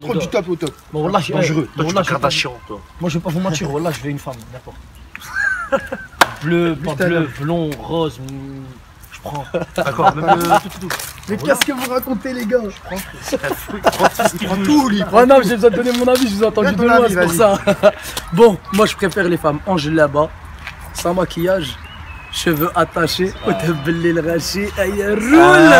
Trop du top au top. Bon, voilà, dangereux. Toi, tu Kardashian, toi. Moi, je vais pas vous mentir, voilà, je veux une femme, n'importe. bleu, pas bleu, blond, rose, mm, je prends. D'accord, même ah, le... Mais qu'est-ce que vous racontez, les gars? Je prends. Il prend tout, lui. Ouais, ah non, j'ai besoin de donner mon avis, je vous ai entendu de loin, c'est pour ça. bon, moi, je préfère les femmes Angèle là-bas, sans maquillage, cheveux attachés, au le raché, et roule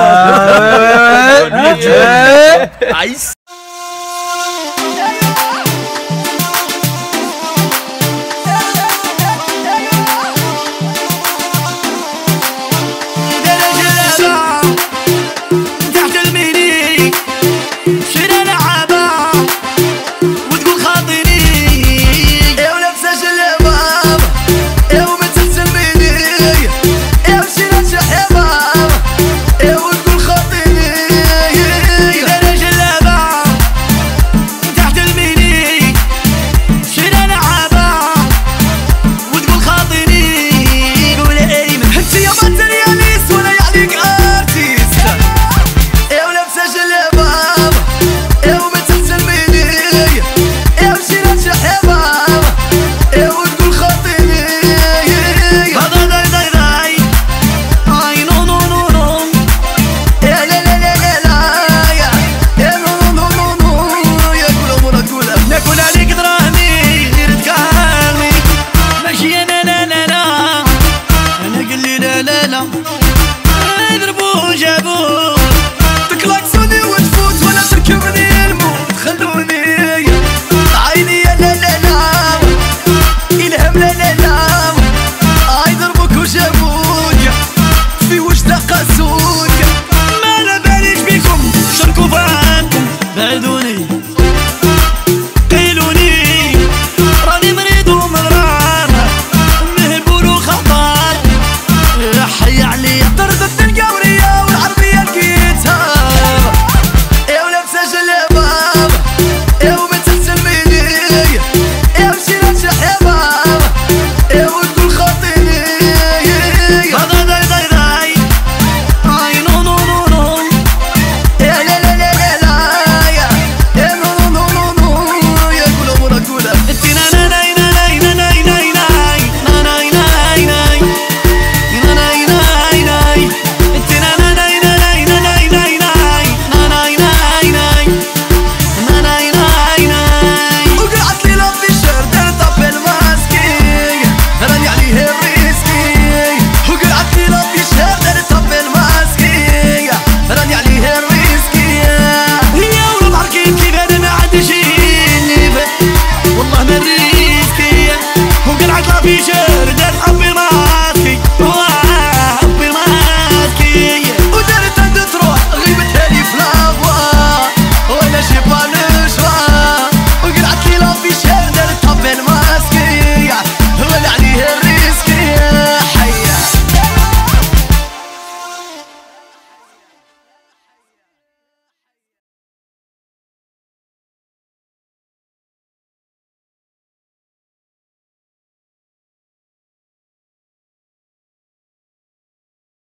محبوب bir yerden atlar